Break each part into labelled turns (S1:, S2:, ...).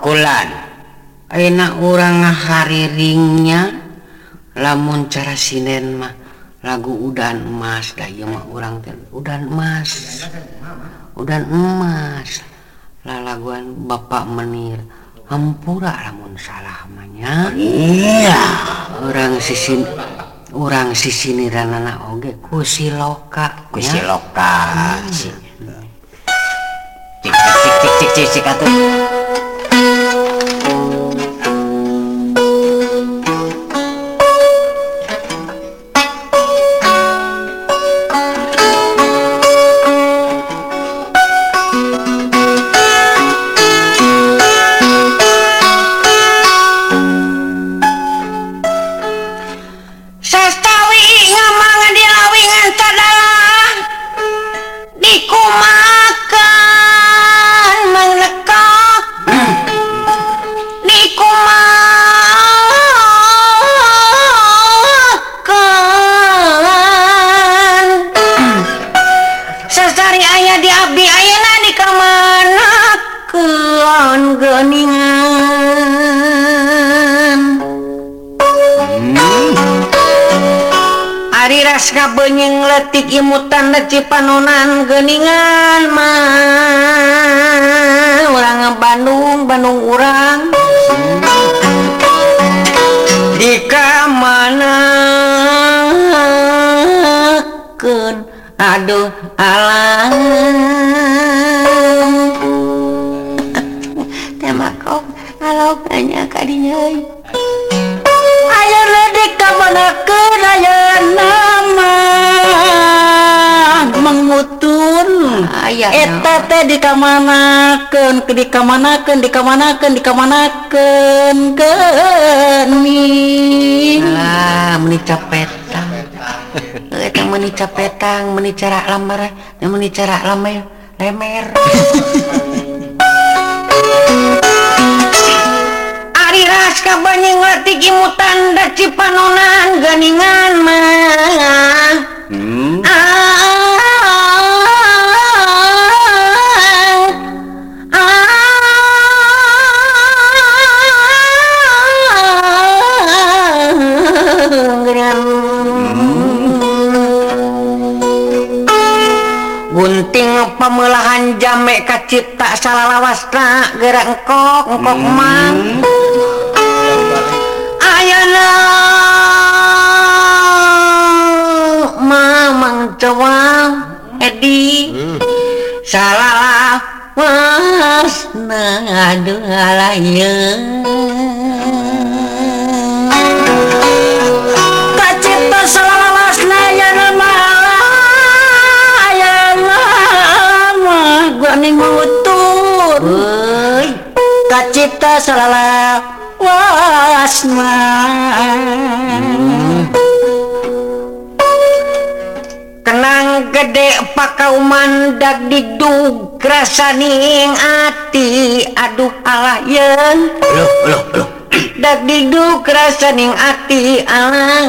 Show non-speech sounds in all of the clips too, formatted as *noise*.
S1: kulan
S2: enak orang hariringnya lamun cara sinen mah lagu udan emas day orang udan emas udan emas lah laguan Bapak menir hampura lamun salah mahnya
S1: iya
S2: orang sisin orang sisiniran anak oge
S1: kusi
S2: loka
S1: kusi loka cik cik cik cik cik cik atuh
S2: Panonan Geningan mah. Orang Bandung Bandung urang. Jika mana aduh alam *laughs* tema kau kalau banyak kadinya
S3: eta teh dikamanakeun ke dikamanakeun dikamanakeun dikamanakeun kamanaken
S2: ah meni capetang. Eta meni capetang meni cara lamar meni cara lamar lemer Ari ras kabarnya ngerti imutan da cipanonan geuningan mah.
S1: Hmm?
S2: ah gunting pemelahan jamek kacipta salah lawasna gerak engkok engkok hmm. mang ayana mamang cewang edi hmm. salah lawasna aduh
S3: alayeun maning mengutur
S2: kacita
S3: kacipta salala wasna
S2: kenang gede pakau mandak didug rasaning ati. Aduh Allah yang
S1: loh, loh, loh.
S2: dak didug rasaning ati. Alah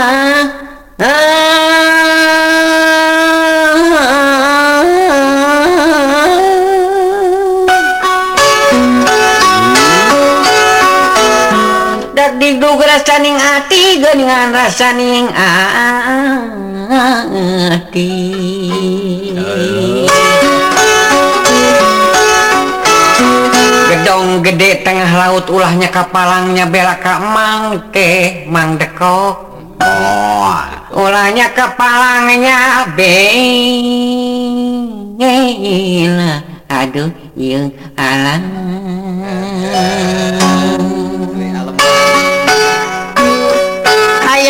S2: ah. ah. rasaning hati geningan rasaning hati gedong gede tengah laut ulahnya kapalangnya bela kamang teh mang dekok
S1: oh.
S2: ulahnya kapalangnya bela aduh yang
S3: alam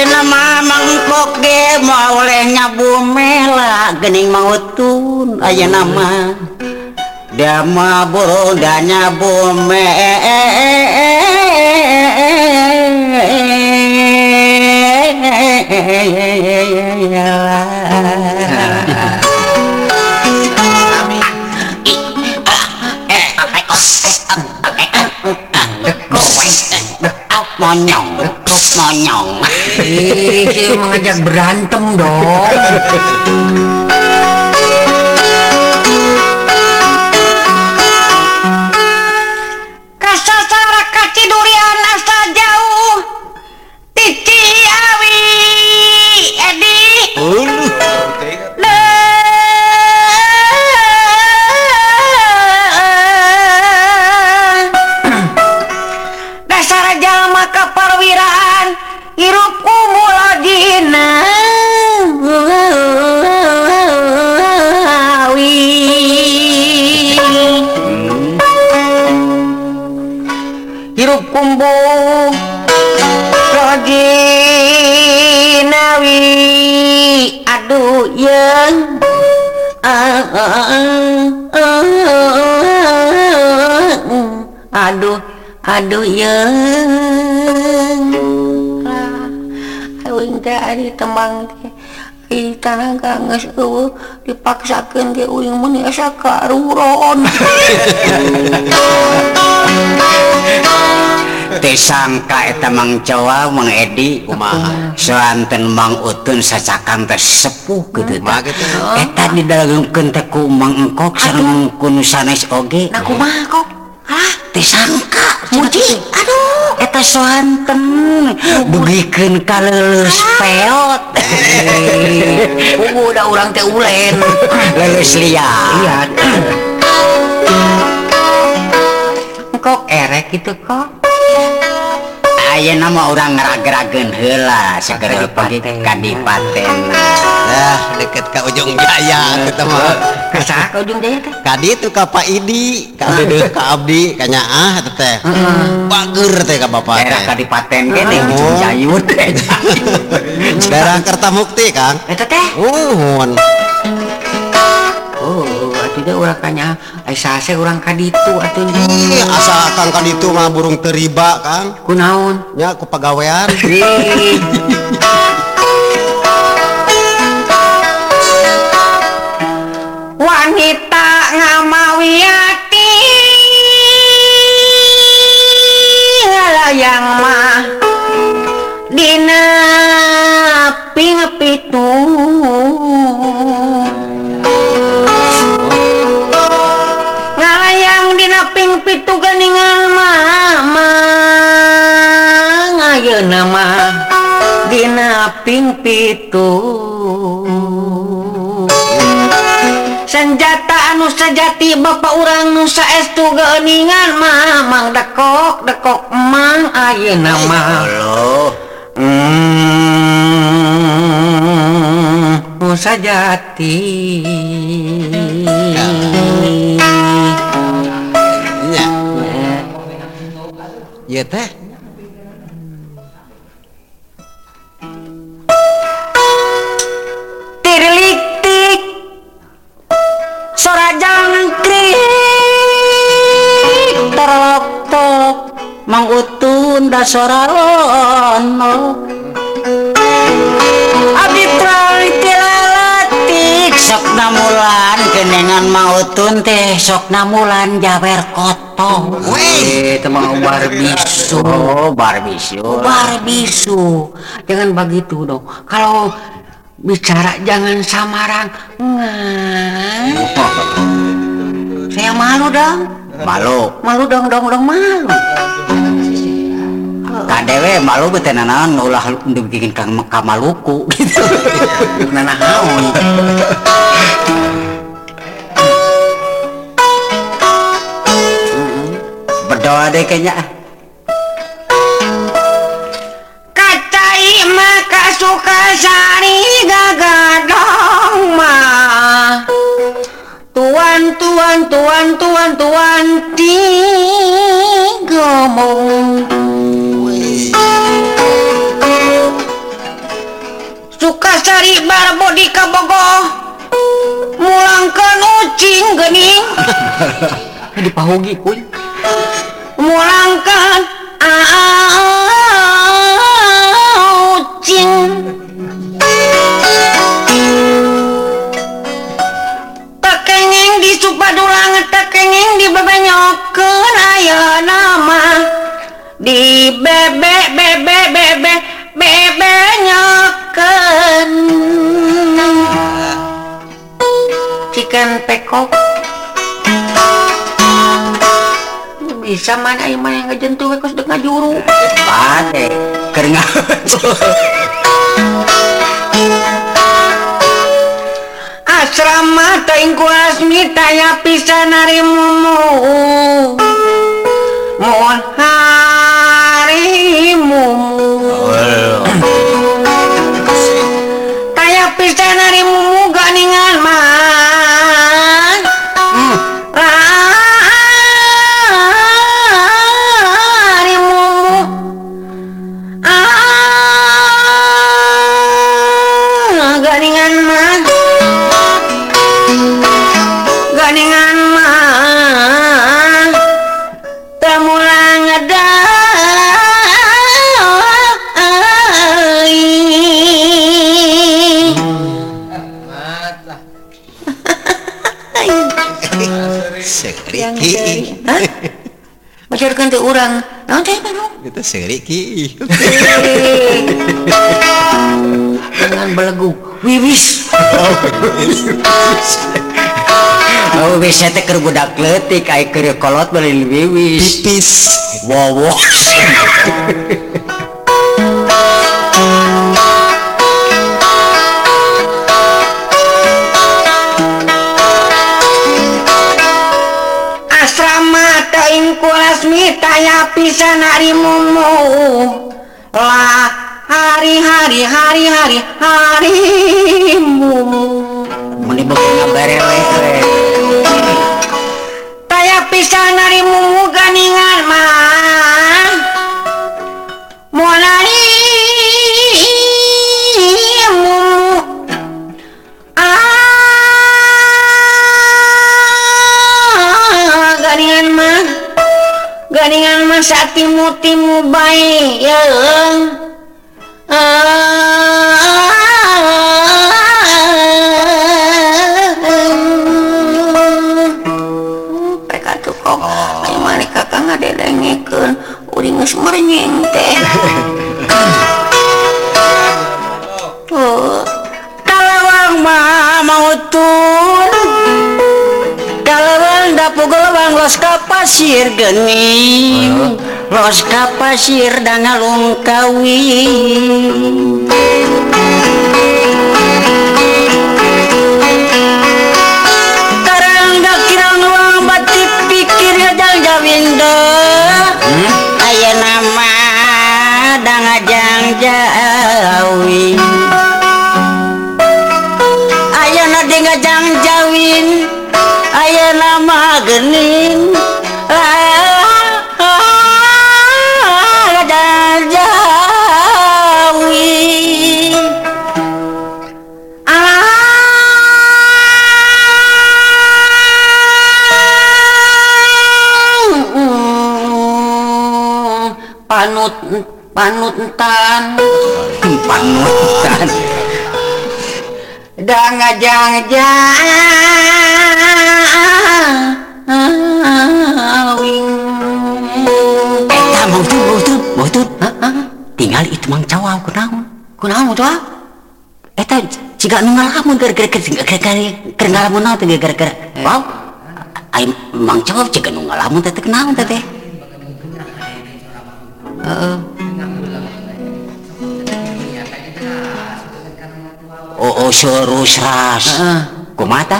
S3: nama mangkoge mau oleh nyabumela gening mautun aya nama dama burung dan nyabume Amin. Monyong monyong
S2: Ih, mengajak berantem dong. *laughs* ditanangkanges uh, dipaksakan ke uing meniasa karuron
S3: Tesangka eta Mang Jawa Mang Edi kumaha soanten Mang Utun sacakan teh sepuh gitu tah eta didalemkeun teh ku Mang Engkok sareng kunu sanes oge
S2: na kumaha
S3: kok hah tesangka muji aduh eta soanten bugikeun kaleuleus peot
S2: udah orang teh ulen.
S3: Lulus lihat
S2: kok erek gitu kok?
S3: Ayo nama orang ngerageragen hela segera dipakai kadipaten.
S1: Nah, deket ke ujung jaya ketemu.
S2: Kasa ke ujung jaya teh?
S1: Kadi itu ka Pak Idi, ka Abdi, ah. ka Abdi, kanya ah teh. Bager teh ka bapak teh.
S3: Daerah kadipaten ge di ah. ujung jayut.
S1: Daerah Kertamukti, Kang.
S2: Eta teh.
S1: uhun
S2: Oh. tidak orang tanya saya orang kaditu atuh.
S1: Hmm, Atau asal akan kan itu mah burung teriba
S2: kan kunaun ya kepegawaian itu. Senjata anu sejati Bapak orang Nusa saestu geuningan Mamang dekok dekok emang ayo
S3: nama
S2: lo hmm, Nusa
S1: jati ya teh.
S3: Utun da soralono
S2: abdi traliti lalatik
S3: sok namulan kenengan mautun teh sok namulan jawer koto
S2: Wih, teman ubar bisu.
S3: oh barbisu
S2: Ubar bisu. Jangan begitu dong. Kalau bicara jangan samaran. Ngan. Saya malu dong.
S3: malu
S2: Malu dong dong dong malu.
S3: Kak dewe malu bete nanaan ulah dibikin ke, ke Maluku *laughs*
S2: gitu. Nana
S3: berdoa deh kayaknya
S2: ah. di Kabogoh mulangkan ucing gening *laughs* dipahogi kuy. bisa mana yang ngejentu kos dek ngajuru.
S3: Pade keringat
S2: asrama teuing ku asmi taya pisan ari mumu. Mohon hari mumu. ganti orang nah,
S1: kita
S2: seri
S1: ki
S2: dengan belegu wiwis
S3: Oh, bisa teh keur budak leutik ai keur kolot beli wiwis.
S1: Pipis.
S2: Wow. saya pisan hari mumu lah hari hari
S3: hari hari hari. Los ka pasir da ngalungkawi. Karang da kirang luang batik pikir
S2: hadang da panutan.
S3: Panutan.
S2: Da ngajang jawing
S3: eta bautu bautu bautu tinggal itu mang cawang kunaon.
S2: Kunaon tuh
S3: eta jika nunggal kamu gara-gara gara-gara gara-gara mau eh. nanti gara-gara wow ayo mang cawang jika nunggal kamu teh kenaon teteh Uh, Oh, oh,
S2: mata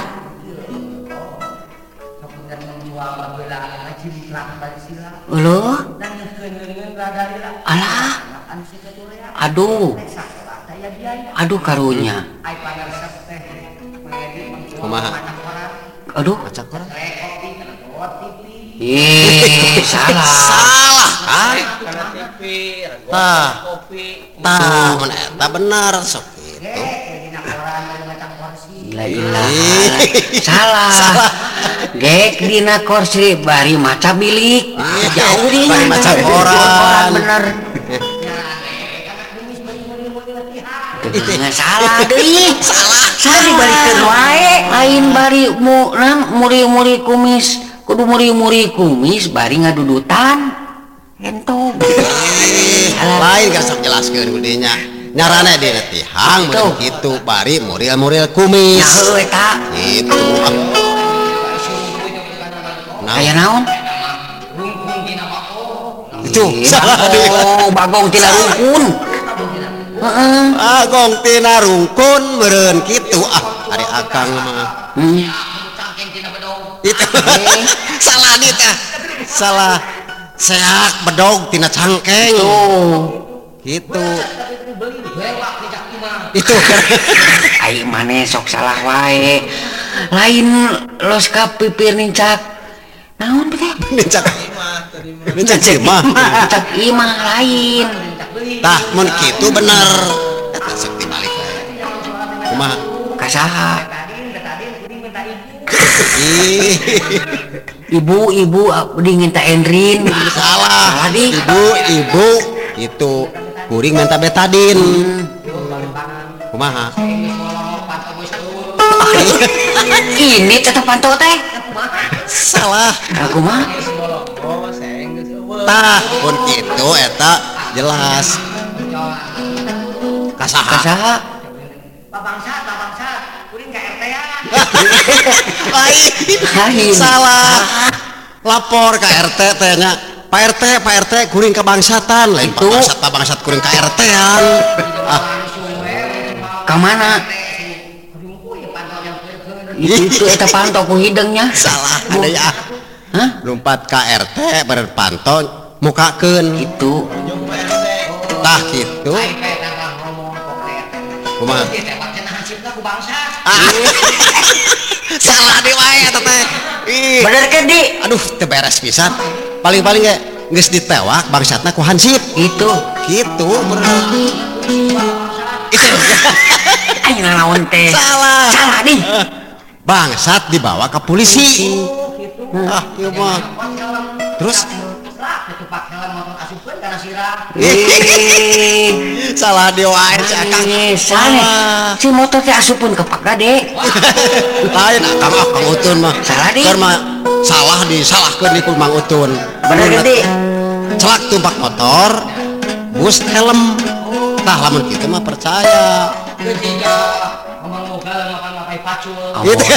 S2: Allah aduh aduh karunya.
S1: Kumaha?
S2: aduh Ih, *laughs* salah.
S1: salah. Ah. Kopi, kopi. Tah, benar sok
S2: salah. Gedina korsi bari maca bilik.
S1: Ah. Jauh orang
S2: bener. Salah lain bari mu muri-muri kumis. Kudu muri-muri kumis bari ngadudutan. Ento.
S1: Lain kasap jelaskan gedenya nyarana di tihang mun gitu bari muril muril
S2: kumis nah,
S1: gitu. Nah.
S2: aya naon?
S1: Itu. Oh
S2: bagong tina rungkun.
S1: Bagong tina rungkun meureun kitu. Ah ari akang mah.
S2: Hmm.
S1: itu. Eh. Salah nih teh salah. Seak bedog tina cangkeng. Gitu. itu. *laughs*
S2: Ayo maneh sok salah wae. Lain los ka pipir nincak. Naon teh?
S1: Nincak. Nincak mah.
S2: nincak imah lain.
S1: Tah mun kitu bener. Eta sok dibalik wae. Kumaha?
S2: Kasaha. Ibu-ibu ah, dingin tak endrin
S1: salah. Ibu-ibu itu kuring minta betadin hmm. kumaha? *laughs*
S2: Ini tetap pantau teh?
S1: Salah.
S2: Aku mah.
S1: Tah pun itu eta jelas. Kasaha.
S2: Kasaha. *laughs*
S1: Babangsa babangsa kuring ke RT ya
S2: lain.
S1: Salah. Lapor ke RT teh Pak RT Pak RT kuring kebangsatan. Lain
S2: itu.
S1: bangsat bangsat kuring ke RT an. Ah.
S2: ke mana itu eta pantau ku hidungnya
S1: salah ada ya.
S2: Hah?
S1: lompat KRT berpantau mukakeun.
S2: Itu.
S1: Tah gitu. Kumaha? Ah. *laughs* Salah dewa ya teteh
S2: bener kan di?
S1: Aduh teberes pisan. paling-paling ya nggak ditewak bangsatna ku hansip.
S2: Gitu.
S1: Gitu bener itu. *laughs*
S2: Ayo naon teh.
S1: Salah.
S2: Salah nih
S1: bangsat dibawa ke polisi. Ah iya mah. Terus? Salah di wae
S2: cakang salah. Si motor teh asupun ke pak gade. *laughs*
S1: Lain akang akang utun mah.
S2: Salah di
S1: salah disalahkeun di kumang utun.
S2: Bener di
S1: celak tumpak motor bus helm. Tah lamun kitu mah percaya. Gitu. *laughs*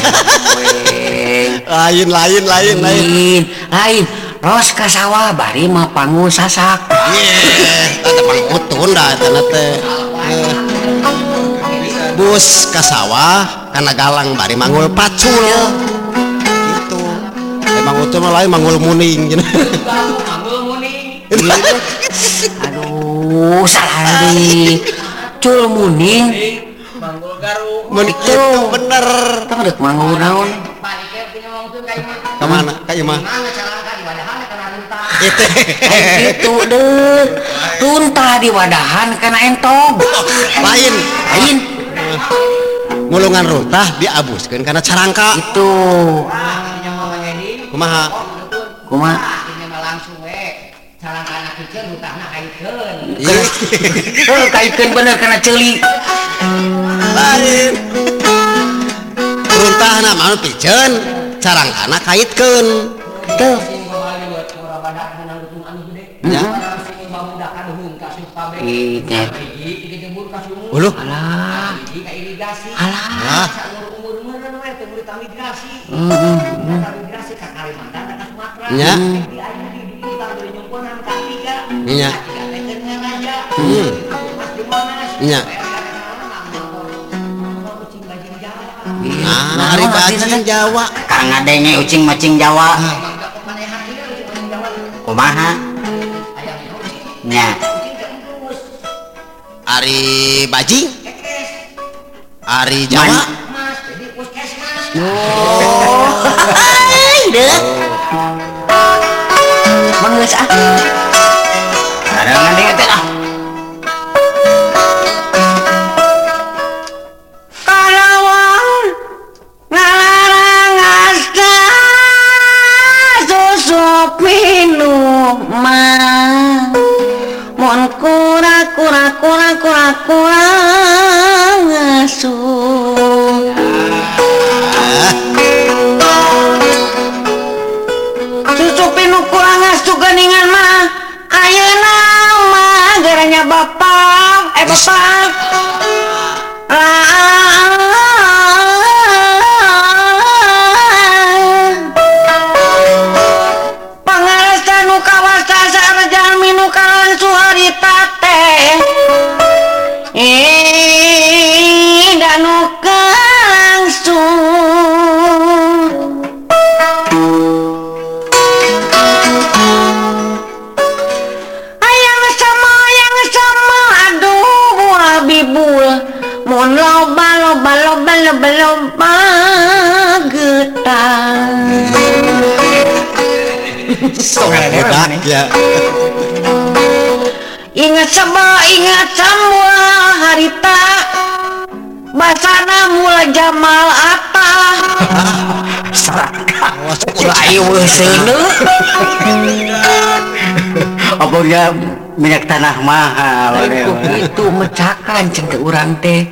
S1: Lain lain lain lain.
S2: Lain lain ros ka sawah bari mah pangu sasak.
S1: Iya, ada mang utun dah eta teh. Eh, Bus ka sawah kana galang bari mangul pacul mangut mah lain manggul muning manggul muning. Iya, iya.
S2: Aduh salah nih, cul muning.
S1: Manggul garu, muning. Tuh bener.
S2: Tah kan deuk manggul naon?
S1: Ka mana ka itu.
S2: Deh. Tuntah di wadahan karena gitu, entog
S1: lain.
S2: Lain.
S1: Mulungan runtah diabuskan karena carangka.
S2: Itu. ah.
S1: kumaha
S2: kuma langsung kaitkan *laughs* bener karena celi
S1: lain perintah nama pijen carang anak kaitkan
S2: tuh
S1: Ya. Ulu.
S2: Alah. Alah.
S1: Alah. Nya nya nya nah hari bajing Jawa.
S3: Kang adanya ucing macing Jawa. Kumaha? Nya
S1: hari bajing hari Jawa *laughs*
S3: abang ngeles ah.
S2: Ada nggak deh ah. nu kurang astuganingan mah ayeuna nama garanya Bapak. Eh Bapak. Ah, ah, ah.
S1: Kristo ya.
S2: ingat sama ingat semua harita basana mula Jamal apa?
S3: Obongnya minyak tanah mahal eh?
S2: itu mecakan cendek urang teh.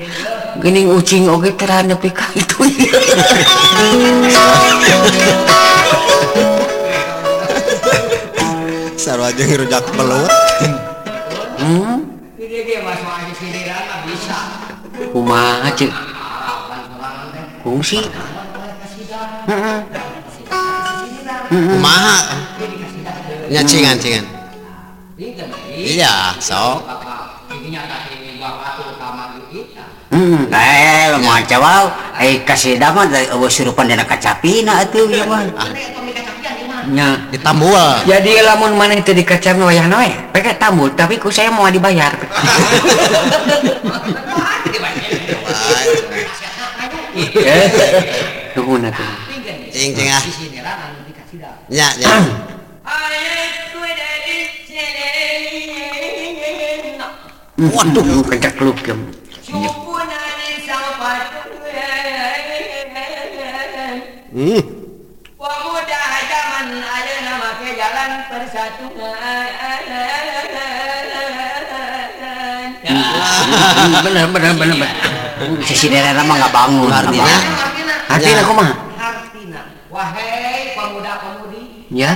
S2: Gening ucing oge teran nepi ka itu. *laughs*
S1: jeung rujak belut
S4: hmm? Kumaha cek kungsi Heeh.
S1: kumaha nya cingan cingan. Iya sok.
S4: Hmm.
S2: Eh, lo mau coba, eh kasih dama dari awas surupan dana kacapina atuh ya mah.
S4: Nya
S1: ditambul
S4: jadi lamun mana itu dikacam wayah noe pakai tambul tapi ku saya mau dibayar. *laughs* *laughs* Nuhun atuh.
S1: Cing cing ah. Nya nya.
S4: Waduh kencak lu kem
S1: hmm
S5: Persatuan, ya. persatuan.
S4: Benar, benar, benar, benar.
S2: Iya. Sisi mah nggak bangun.
S1: Artinya,
S4: artinya
S1: iya.
S4: aku
S5: mah. Artinya, wahai pemuda-pemudi.
S4: Ya.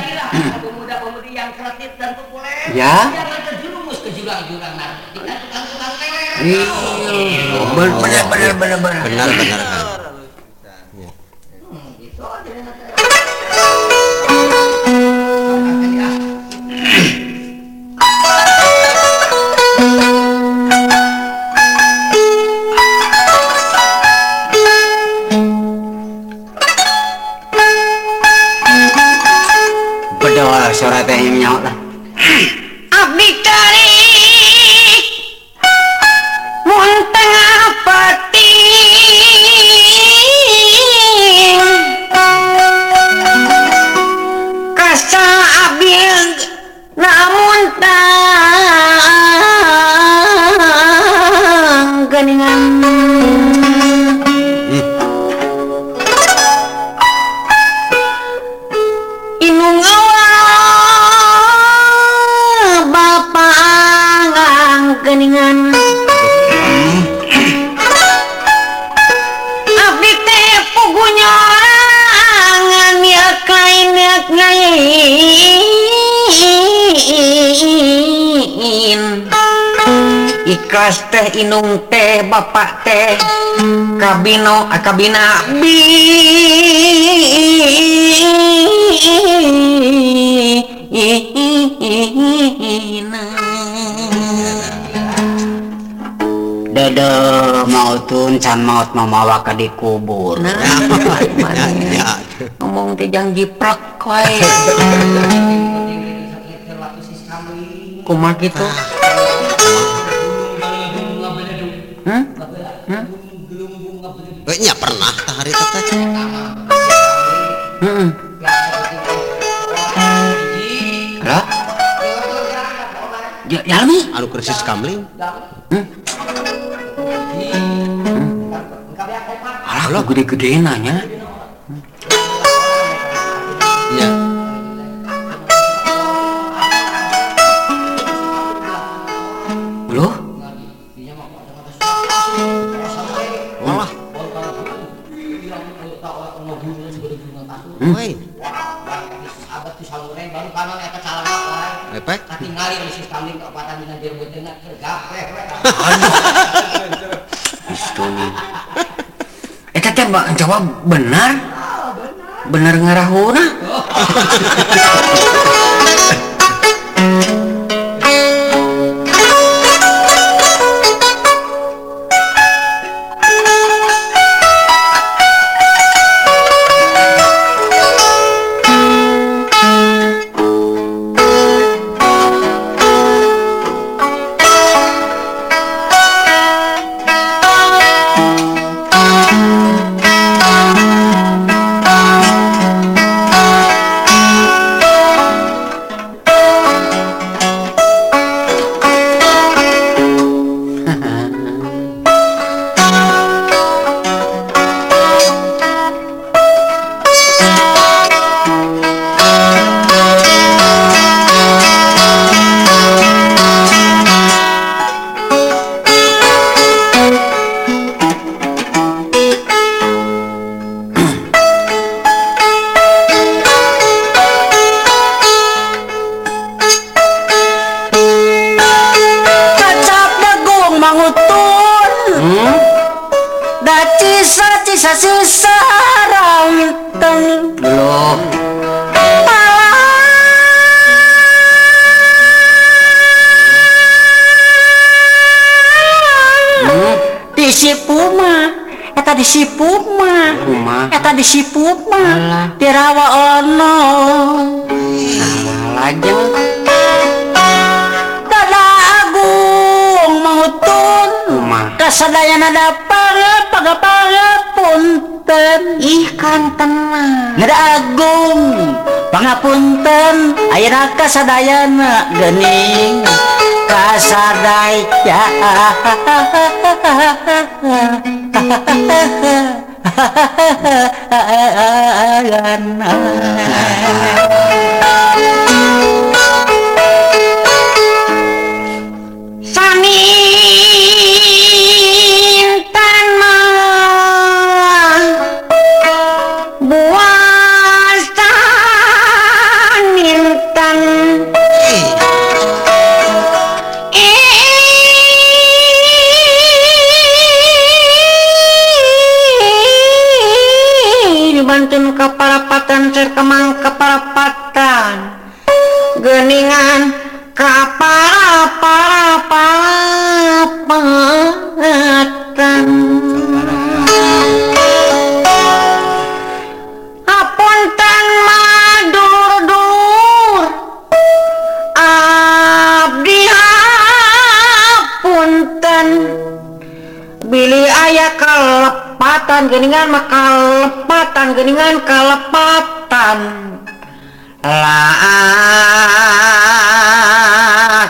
S5: Pemuda-pemudi yang kreatif dan populer.
S4: Ya.
S5: Jangan terjerumus ke jurang-jurang
S4: iya. benar, benar, benar, benar, Benar,
S1: benar, benar, benar.
S2: Benar, benar. Teh
S4: Inung teh Bapak teh Kabino ah, Akabina Bi
S2: Dede mautun can maut mamawa ka
S1: di kubur.
S4: Ngomong teh janji prak koe. Kumaha gitu?
S1: Ah. Nya pernah tah hari teh
S4: Hmm. Lah? Ya, Yalmi?
S1: anu krisis kamling
S4: Alah, gede-gede nanya.
S5: dengan
S1: tergapeh
S5: eh teh mbak jawab benar? Oh, benar. Ngarahuna *laughs* sasi saranteng
S4: belum. Disipuma eta
S3: disipuma
S2: rumah
S3: eta disipuma dirawa ono.
S2: Lajeng
S3: kada agung mangutun
S2: rumah.
S3: Kasadayana da pangapaga-paga punten
S2: ih
S3: kantenang Agung pangapunten. Airna kasadayana gening. Kasadaya
S2: hahaha *laughs* Kemang keparapatan Geningan kaparapatan Apunten madur dur Abdi apunten. Bili ayah kelep kalepatan geningan mah kalepatan geningan kalepatan lah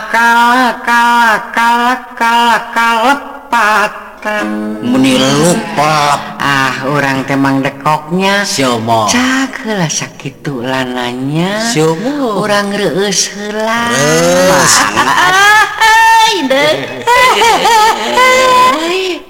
S2: kala kala kala kala kalepatan
S3: muni lupa.
S2: Ah orang temang dekoknya.
S3: Siomo.
S2: Cak lah sakitu lananya.
S3: Siomo.
S2: Orang reus heula.
S1: Reus.
S2: Ai, deh. *laughs*